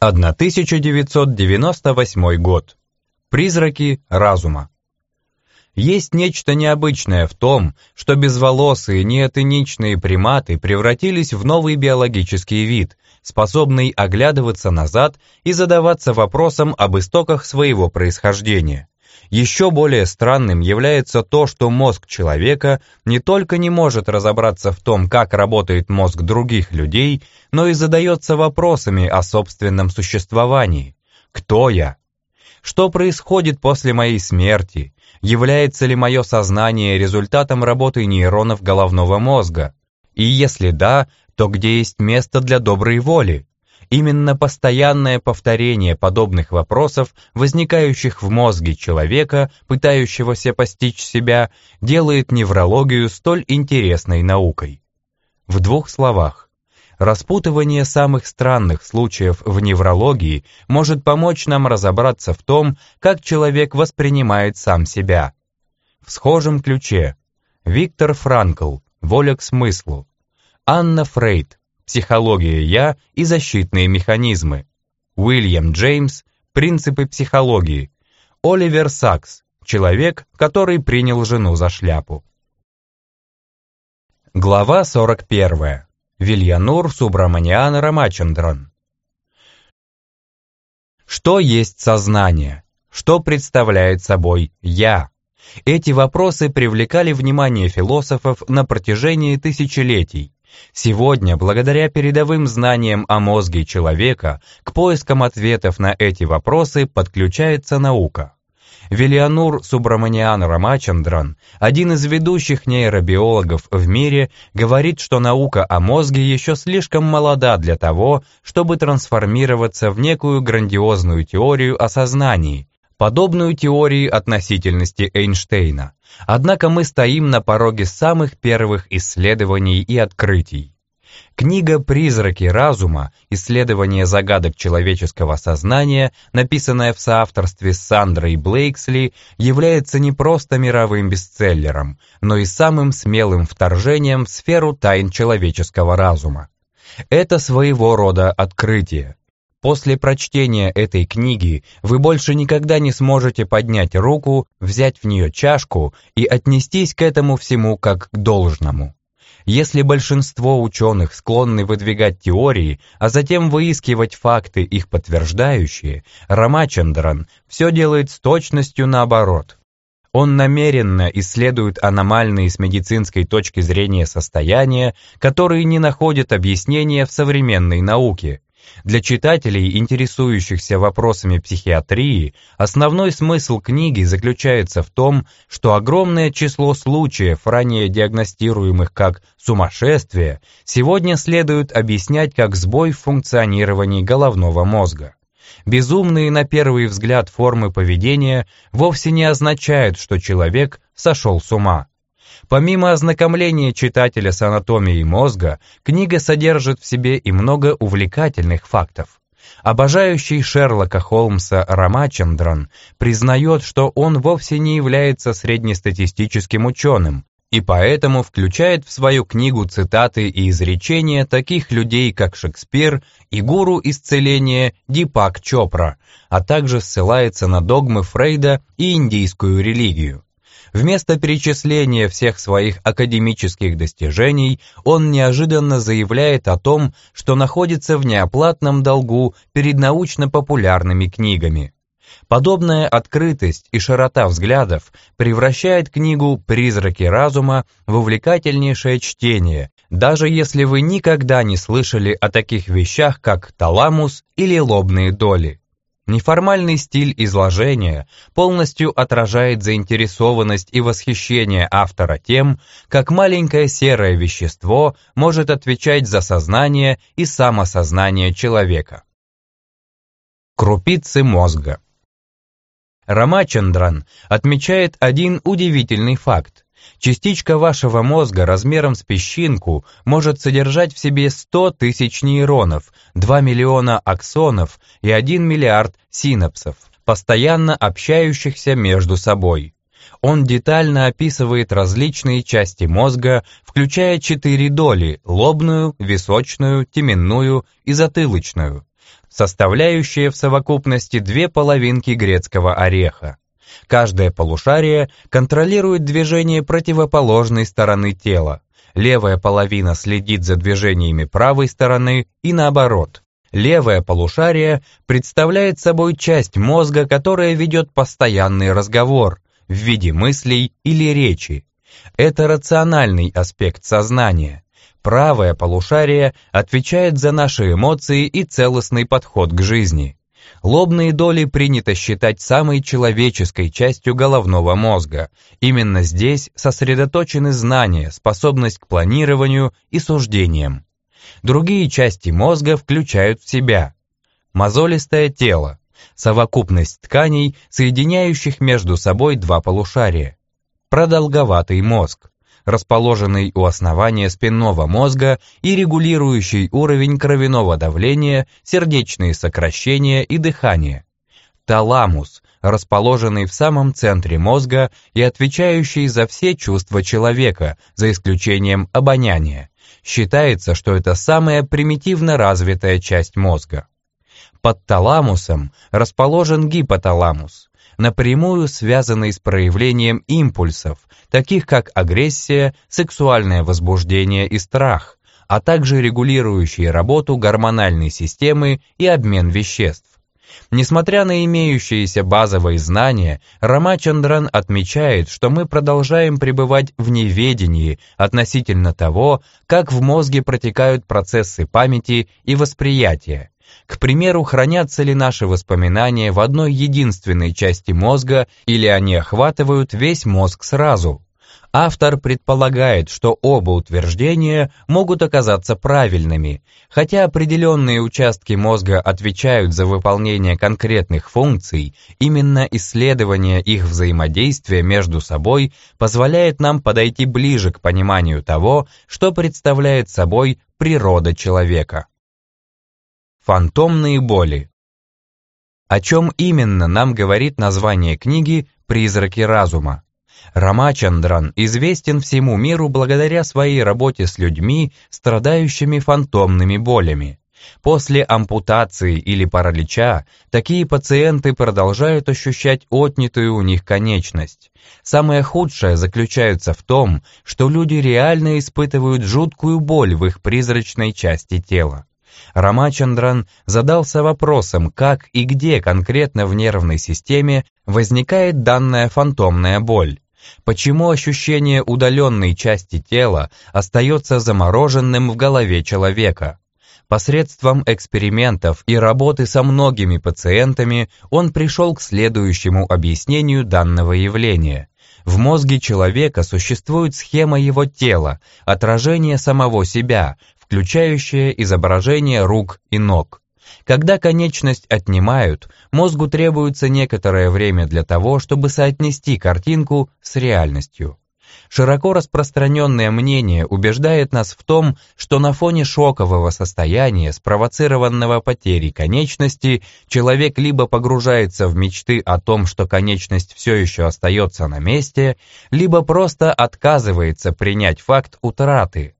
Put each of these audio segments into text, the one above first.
1998 год. Призраки разума. Есть нечто необычное в том, что безволосые неотеничные приматы превратились в новый биологический вид, способный оглядываться назад и задаваться вопросом об истоках своего происхождения. Еще более странным является то, что мозг человека не только не может разобраться в том, как работает мозг других людей, но и задается вопросами о собственном существовании. Кто я? Что происходит после моей смерти? Является ли мое сознание результатом работы нейронов головного мозга? И если да, то где есть место для доброй воли? Именно постоянное повторение подобных вопросов, возникающих в мозге человека, пытающегося постичь себя, делает неврологию столь интересной наукой. В двух словах, распутывание самых странных случаев в неврологии может помочь нам разобраться в том, как человек воспринимает сам себя. В схожем ключе Виктор Франкл «Воля к смыслу», Анна Фрейд Психология «я» и защитные механизмы. Уильям Джеймс «Принципы психологии». Оливер Сакс «Человек, который принял жену за шляпу». Глава 41. Вильянур Субраманиан Рамачандран. Что есть сознание? Что представляет собой «я»? Эти вопросы привлекали внимание философов на протяжении тысячелетий. Сегодня, благодаря передовым знаниям о мозге человека, к поискам ответов на эти вопросы подключается наука. Вильянур Субраманиан Рамачандран, один из ведущих нейробиологов в мире, говорит, что наука о мозге еще слишком молода для того, чтобы трансформироваться в некую грандиозную теорию о сознании, подобную теории относительности Эйнштейна. Однако мы стоим на пороге самых первых исследований и открытий. Книга «Призраки разума. Исследование загадок человеческого сознания», написанная в соавторстве с Сандрой Блейксли, является не просто мировым бестселлером, но и самым смелым вторжением в сферу тайн человеческого разума. Это своего рода открытие, После прочтения этой книги вы больше никогда не сможете поднять руку, взять в нее чашку и отнестись к этому всему как к должному. Если большинство ученых склонны выдвигать теории, а затем выискивать факты, их подтверждающие, Рамачандран все делает с точностью наоборот. Он намеренно исследует аномальные с медицинской точки зрения состояния, которые не находят объяснения в современной науке, для читателей, интересующихся вопросами психиатрии, основной смысл книги заключается в том, что огромное число случаев, ранее диагностируемых как сумасшествие, сегодня следует объяснять как сбой в функционировании головного мозга. Безумные на первый взгляд формы поведения вовсе не означают, что человек сошел с ума. Помимо ознакомления читателя с анатомией мозга, книга содержит в себе и много увлекательных фактов. Обожающий Шерлока Холмса Рамачандран признает, что он вовсе не является среднестатистическим ученым, и поэтому включает в свою книгу цитаты и изречения таких людей, как Шекспир и гуру исцеления Дипак Чопра, а также ссылается на догмы Фрейда и индийскую религию. Вместо перечисления всех своих академических достижений, он неожиданно заявляет о том, что находится в неоплатном долгу перед научно-популярными книгами. Подобная открытость и широта взглядов превращает книгу «Призраки разума» в увлекательнейшее чтение, даже если вы никогда не слышали о таких вещах, как таламус или лобные доли. Неформальный стиль изложения полностью отражает заинтересованность и восхищение автора тем, как маленькое серое вещество может отвечать за сознание и самосознание человека. Крупицы мозга Рамачандран отмечает один удивительный факт. Частичка вашего мозга размером с песчинку может содержать в себе 100 тысяч нейронов, 2 миллиона аксонов и 1 миллиард синапсов, постоянно общающихся между собой. Он детально описывает различные части мозга, включая четыре доли – лобную, височную, теменную и затылочную. составляющие в совокупности две половинки грецкого ореха. Каждое полушарие контролирует движение противоположной стороны тела. Левая половина следит за движениями правой стороны и наоборот. Левое полушарие представляет собой часть мозга, которая ведет постоянный разговор в виде мыслей или речи. Это рациональный аспект сознания. Правое полушарие отвечает за наши эмоции и целостный подход к жизни. Лобные доли принято считать самой человеческой частью головного мозга. Именно здесь сосредоточены знания, способность к планированию и суждениям. Другие части мозга включают в себя мозолистое тело, совокупность тканей, соединяющих между собой два полушария, продолговатый мозг, расположенный у основания спинного мозга и регулирующий уровень кровяного давления, сердечные сокращения и дыхание. Таламус, расположенный в самом центре мозга и отвечающий за все чувства человека, за исключением обоняния. Считается, что это самая примитивно развитая часть мозга. Под таламусом расположен гипоталамус, напрямую связанный с проявлением импульсов, таких как агрессия, сексуальное возбуждение и страх, а также регулирующие работу гормональной системы и обмен веществ. Несмотря на имеющиеся базовые знания, Рамачандран отмечает, что мы продолжаем пребывать в неведении относительно того, как в мозге протекают процессы памяти и восприятия. К примеру, хранятся ли наши воспоминания в одной единственной части мозга или они охватывают весь мозг сразу. Автор предполагает, что оба утверждения могут оказаться правильными, хотя определенные участки мозга отвечают за выполнение конкретных функций, именно исследование их взаимодействия между собой позволяет нам подойти ближе к пониманию того, что представляет собой природа человека. Фантомные боли. О чем именно нам говорит название книги «Призраки разума»? Рамачандран известен всему миру благодаря своей работе с людьми, страдающими фантомными болями. После ампутации или паралича такие пациенты продолжают ощущать отнятую у них конечность. Самое худшее заключается в том, что люди реально испытывают жуткую боль в их призрачной части тела. Рамачандран задался вопросом, как и где конкретно в нервной системе возникает данная фантомная боль. Почему ощущение удаленной части тела остается замороженным в голове человека? Посредством экспериментов и работы со многими пациентами он пришел к следующему объяснению данного явления. В мозге человека существует схема его тела, отражение самого себя, включающее изображение рук и ног. Когда конечность отнимают, мозгу требуется некоторое время для того, чтобы соотнести картинку с реальностью. Широко распространенное мнение убеждает нас в том, что на фоне шокового состояния, спровоцированного потерей конечности, человек либо погружается в мечты о том, что конечность все еще остается на месте, либо просто отказывается принять факт утраты,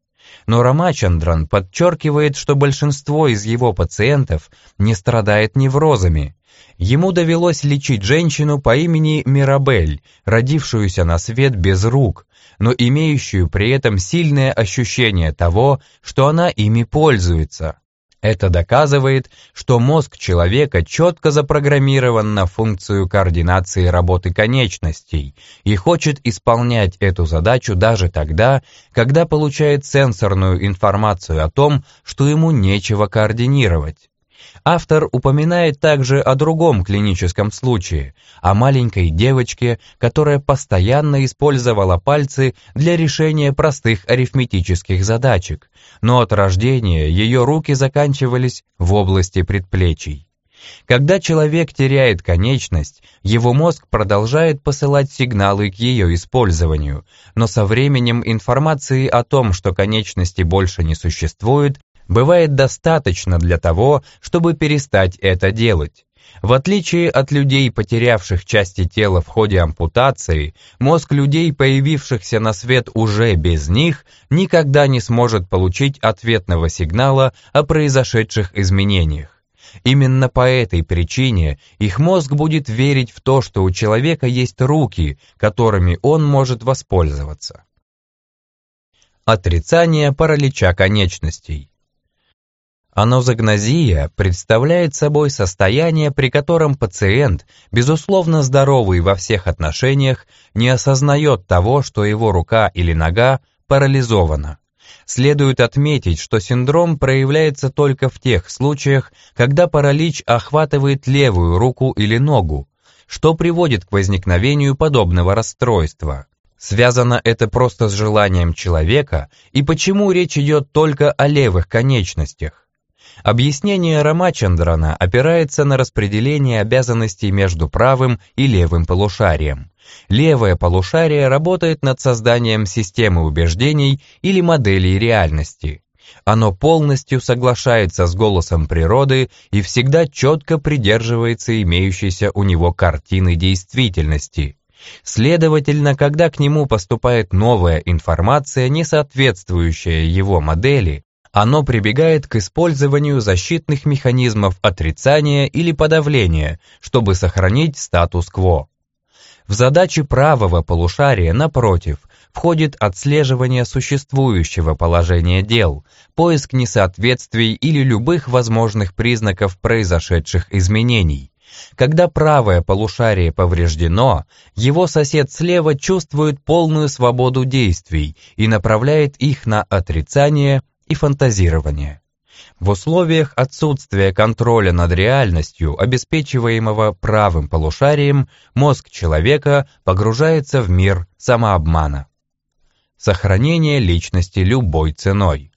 но Рамачандран подчеркивает, что большинство из его пациентов не страдает неврозами. Ему довелось лечить женщину по имени Мирабель, родившуюся на свет без рук, но имеющую при этом сильное ощущение того, что она ими пользуется. Это доказывает, что мозг человека четко запрограммирован на функцию координации работы конечностей и хочет исполнять эту задачу даже тогда, когда получает сенсорную информацию о том, что ему нечего координировать. Автор упоминает также о другом клиническом случае, о маленькой девочке, которая постоянно использовала пальцы для решения простых арифметических задачек, но от рождения ее руки заканчивались в области предплечий. Когда человек теряет конечность, его мозг продолжает посылать сигналы к ее использованию, но со временем информации о том, что конечности больше не существует, бывает достаточно для того, чтобы перестать это делать. В отличие от людей, потерявших части тела в ходе ампутации, мозг людей, появившихся на свет уже без них, никогда не сможет получить ответного сигнала о произошедших изменениях. Именно по этой причине их мозг будет верить в то, что у человека есть руки, которыми он может воспользоваться. Отрицание паралича конечностей. Анозагнозия представляет собой состояние, при котором пациент, безусловно здоровый во всех отношениях, не осознает того, что его рука или нога парализована. Следует отметить, что синдром проявляется только в тех случаях, когда паралич охватывает левую руку или ногу, что приводит к возникновению подобного расстройства. Связано это просто с желанием человека, и почему речь идет только о левых конечностях? Объяснение Рамачандрана опирается на распределение обязанностей между правым и левым полушарием. Левое полушарие работает над созданием системы убеждений или моделей реальности. Оно полностью соглашается с голосом природы и всегда четко придерживается имеющейся у него картины действительности. Следовательно, когда к нему поступает новая информация, не соответствующая его модели, оно прибегает к использованию защитных механизмов отрицания или подавления, чтобы сохранить статус-кво. В задачи правого полушария, напротив, входит отслеживание существующего положения дел, поиск несоответствий или любых возможных признаков произошедших изменений. Когда правое полушарие повреждено, его сосед слева чувствует полную свободу действий и направляет их на отрицание и фантазирование. В условиях отсутствия контроля над реальностью, обеспечиваемого правым полушарием, мозг человека погружается в мир самообмана. Сохранение личности любой ценой.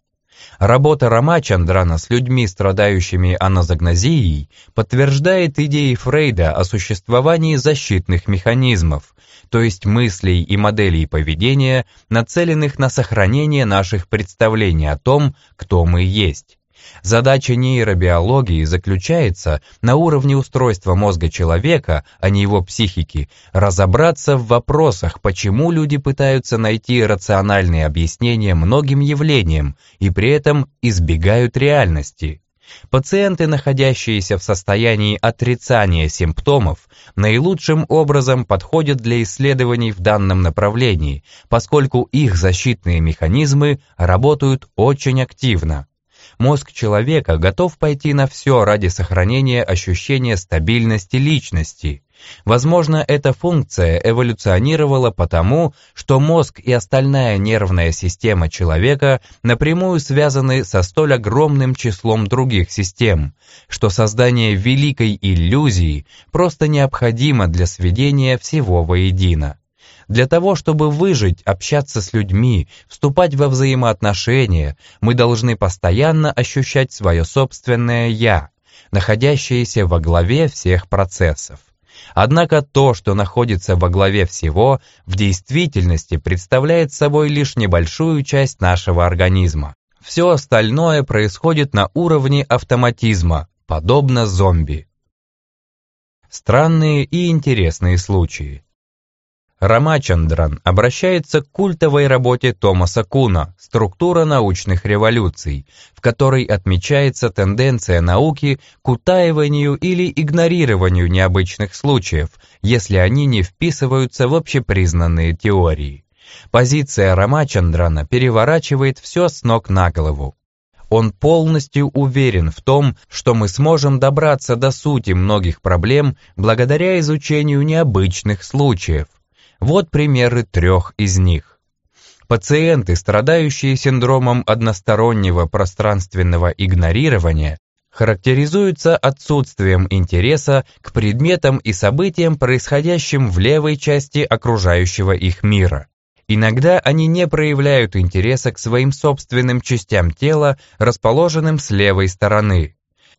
Работа Рамачандрана с людьми, страдающими аназагнозией, подтверждает идеи Фрейда о существовании защитных механизмов, то есть мыслей и моделей поведения, нацеленных на сохранение наших представлений о том, кто мы есть. Задача нейробиологии заключается на уровне устройства мозга человека, а не его психики, разобраться в вопросах, почему люди пытаются найти рациональные объяснения многим явлениям и при этом избегают реальности. Пациенты, находящиеся в состоянии отрицания симптомов, наилучшим образом подходят для исследований в данном направлении, поскольку их защитные механизмы работают очень активно. Мозг человека готов пойти на все ради сохранения ощущения стабильности личности. Возможно, эта функция эволюционировала потому, что мозг и остальная нервная система человека напрямую связаны со столь огромным числом других систем, что создание великой иллюзии просто необходимо для сведения всего воедино. Для того, чтобы выжить, общаться с людьми, вступать во взаимоотношения, мы должны постоянно ощущать свое собственное «я», находящееся во главе всех процессов. Однако то, что находится во главе всего, в действительности представляет собой лишь небольшую часть нашего организма. Все остальное происходит на уровне автоматизма, подобно зомби. Странные и интересные случаи. Рамачандран обращается к культовой работе Томаса Куна «Структура научных революций», в которой отмечается тенденция науки к утаиванию или игнорированию необычных случаев, если они не вписываются в общепризнанные теории. Позиция Рамачандрана переворачивает все с ног на голову. Он полностью уверен в том, что мы сможем добраться до сути многих проблем благодаря изучению необычных случаев, вот примеры трех из них. Пациенты, страдающие синдромом одностороннего пространственного игнорирования, характеризуются отсутствием интереса к предметам и событиям, происходящим в левой части окружающего их мира. Иногда они не проявляют интереса к своим собственным частям тела, расположенным с левой стороны.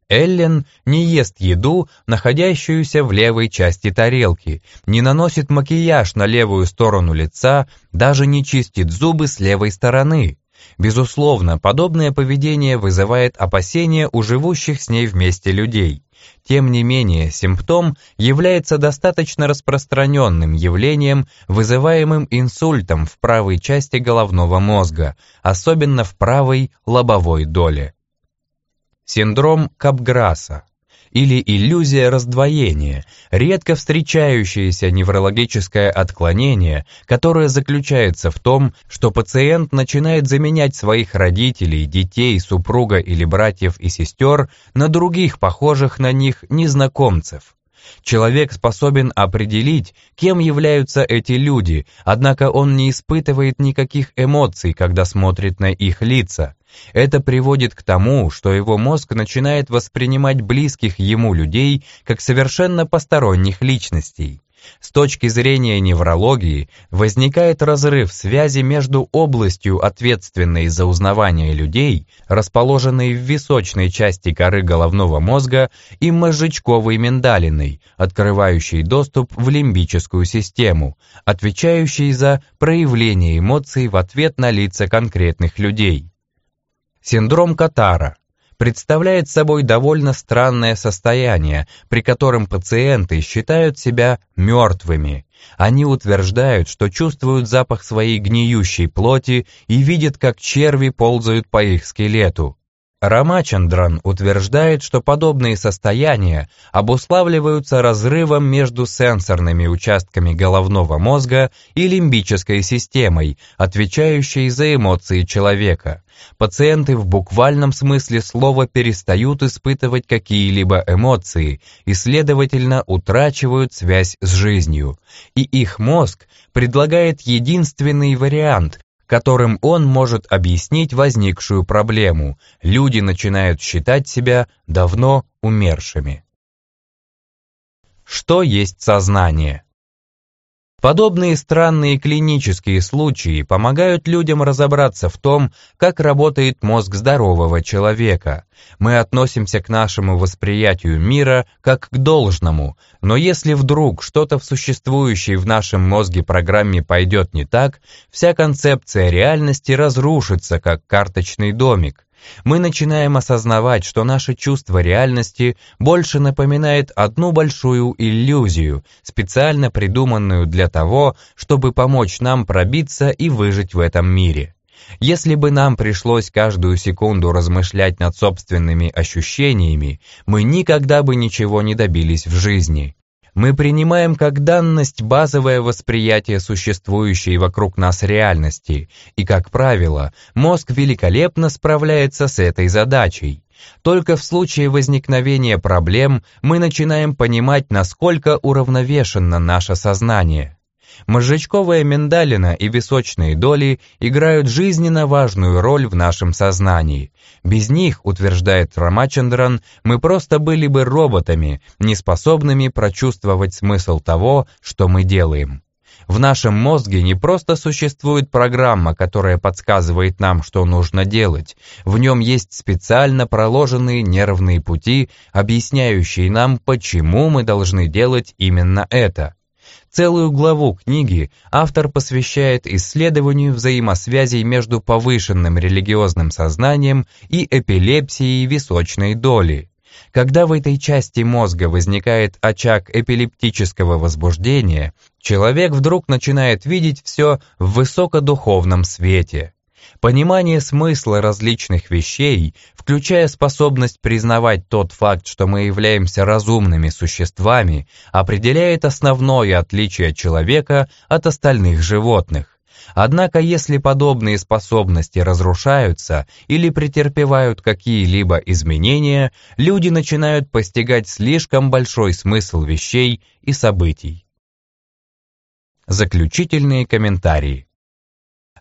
Эллен не ест еду, находящуюся в левой части тарелки, не наносит макияж на левую сторону лица, даже не чистит зубы с левой стороны. Безусловно, подобное поведение вызывает опасения у живущих с ней вместе людей. Тем не менее, симптом является достаточно распространенным явлением, вызываемым инсультом в правой части головного мозга, особенно в правой лобовой доле. Синдром Капграсса. или иллюзия раздвоения, редко встречающееся неврологическое отклонение, которое заключается в том, что пациент начинает заменять своих родителей, детей, супруга или братьев и сестер на других похожих на них незнакомцев. Человек способен определить, кем являются эти люди, однако он не испытывает никаких эмоций, когда смотрит на их лица. Это приводит к тому, что его мозг начинает воспринимать близких ему людей как совершенно посторонних личностей. С точки зрения неврологии возникает разрыв связи между областью, ответственной за узнавание людей, расположенной в височной части коры головного мозга, и мозжечковой миндалиной, открывающей доступ в лимбическую систему, отвечающей за проявление эмоций в ответ на лица конкретных людей. Синдром Катара – представляет собой довольно странное состояние, при котором пациенты считают себя мертвыми. Они утверждают, что чувствуют запах своей гниющей плоти и видят, как черви ползают по их скелету. Рамачандран утверждает, что подобные состояния обуславливаются разрывом между сенсорными участками головного мозга и лимбической системой, отвечающей за эмоции человека. Пациенты в буквальном смысле слова перестают испытывать какие-либо эмоции и, следовательно, утрачивают связь с жизнью. И их мозг предлагает единственный вариант, которым он может объяснить возникшую проблему. Люди начинают считать себя давно умершими. Что есть сознание? Подобные странные клинические случаи помогают людям разобраться в том, как работает мозг здорового человека. Мы относимся к нашему восприятию мира как к должному, но если вдруг что-то в существующей в нашем мозге программе пойдет не так, вся концепция реальности разрушится как карточный домик. Мы начинаем осознавать, что наше чувство реальности больше напоминает одну большую иллюзию, специально придуманную для того, чтобы помочь нам пробиться и выжить в этом мире. Если бы нам пришлось каждую секунду размышлять над собственными ощущениями, мы никогда бы ничего не добились в жизни. Мы принимаем как данность базовое восприятие существующей вокруг нас реальности, и, как правило, мозг великолепно справляется с этой задачей. Только в случае возникновения проблем мы начинаем понимать, насколько уравновешенно наше сознание. Мозжечковая миндалина и височные доли играют жизненно важную роль в нашем сознании. Без них, утверждает Рамачандран, мы просто были бы роботами, неспособными прочувствовать смысл того, что мы делаем. В нашем мозге не просто существует программа, которая подсказывает нам, что нужно делать. В нем есть специально проложенные нервные пути, объясняющие нам, почему мы должны делать именно это. Целую главу книги автор посвящает исследованию взаимосвязей между повышенным религиозным сознанием и эпилепсией височной доли. Когда в этой части мозга возникает очаг эпилептического возбуждения, человек вдруг начинает видеть все в высокодуховном свете. Понимание смысла различных вещей, включая способность признавать тот факт, что мы являемся разумными существами, определяет основное отличие человека от остальных животных. Однако если подобные способности разрушаются или претерпевают какие-либо изменения, люди начинают постигать слишком большой смысл вещей и событий. Заключительные комментарии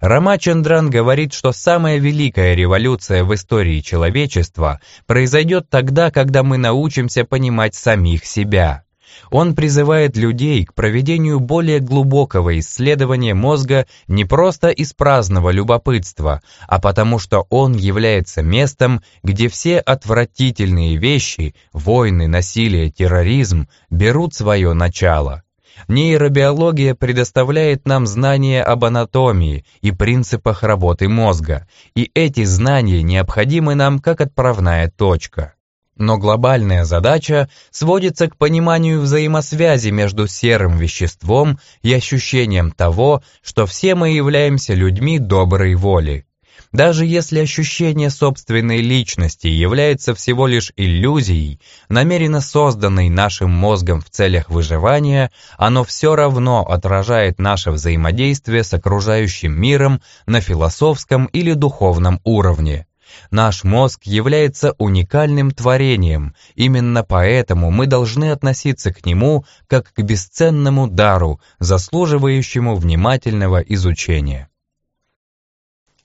Рамачандран говорит, что самая великая революция в истории человечества произойдет тогда, когда мы научимся понимать самих себя. Он призывает людей к проведению более глубокого исследования мозга не просто из праздного любопытства, а потому что он является местом, где все отвратительные вещи, войны, насилие, терроризм берут свое начало. Нейробиология предоставляет нам знания об анатомии и принципах работы мозга, и эти знания необходимы нам как отправная точка. Но глобальная задача сводится к пониманию взаимосвязи между серым веществом и ощущением того, что все мы являемся людьми доброй воли. Даже если ощущение собственной личности является всего лишь иллюзией, намеренно созданной нашим мозгом в целях выживания, оно все равно отражает наше взаимодействие с окружающим миром на философском или духовном уровне. Наш мозг является уникальным творением, именно поэтому мы должны относиться к нему как к бесценному дару, заслуживающему внимательного изучения.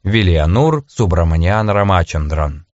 Вильянур Субраманиан Рамачандран.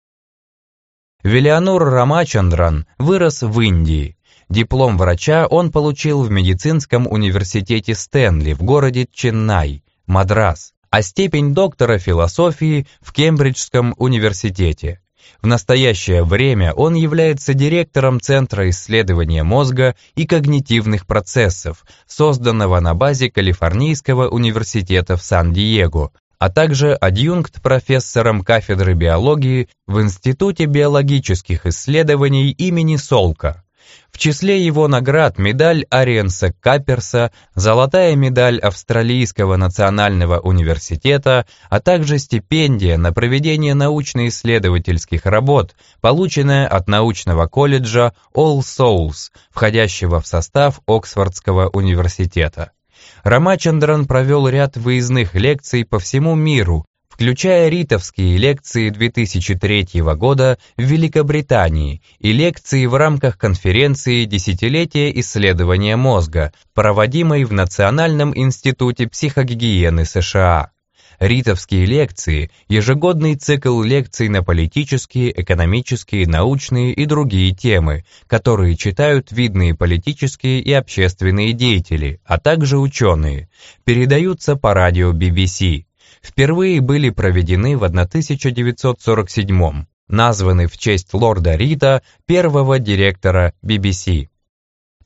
Вильянур Рамачандран вырос в Индии. Диплом врача он получил в медицинском университете Стэнли в городе Ченнай, Мадрас, а степень доктора философии в Кембриджском университете. В настоящее время он является директором Центра исследования мозга и когнитивных процессов, созданного на базе Калифорнийского университета в Сан-Диего, а также адъюнкт профессором кафедры биологии в Институте биологических исследований имени Солка. В числе его наград медаль Ариенса Каперса, золотая медаль Австралийского национального университета, а также стипендия на проведение научно-исследовательских работ, полученная от научного колледжа All Souls, входящего в состав Оксфордского университета. Рамачандран провел ряд выездных лекций по всему миру, включая ритовские лекции 2003 года в Великобритании и лекции в рамках конференции «Десятилетие исследования мозга», проводимой в Национальном институте психогигиены США. Ритовские лекции – ежегодный цикл лекций на политические, экономические, научные и другие темы, которые читают видные политические и общественные деятели, а также ученые, передаются по радио BBC. Впервые были проведены в 1947 названы в честь лорда Рита, первого директора BBC.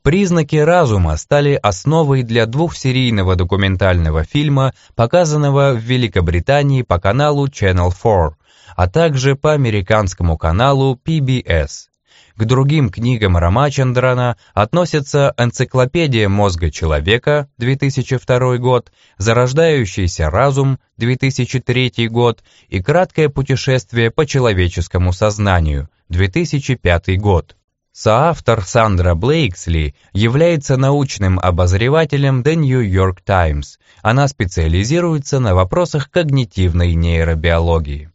Признаки разума стали основой для двухсерийного документального фильма, показанного в Великобритании по каналу Channel 4, а также по американскому каналу PBS. К другим книгам Рамачандрана относятся «Энциклопедия мозга человека» 2002 год, «Зарождающийся разум» 2003 год и «Краткое путешествие по человеческому сознанию» 2005 год. Соавтор Сандра Блейксли является научным обозревателем The New York Times. Она специализируется на вопросах когнитивной нейробиологии.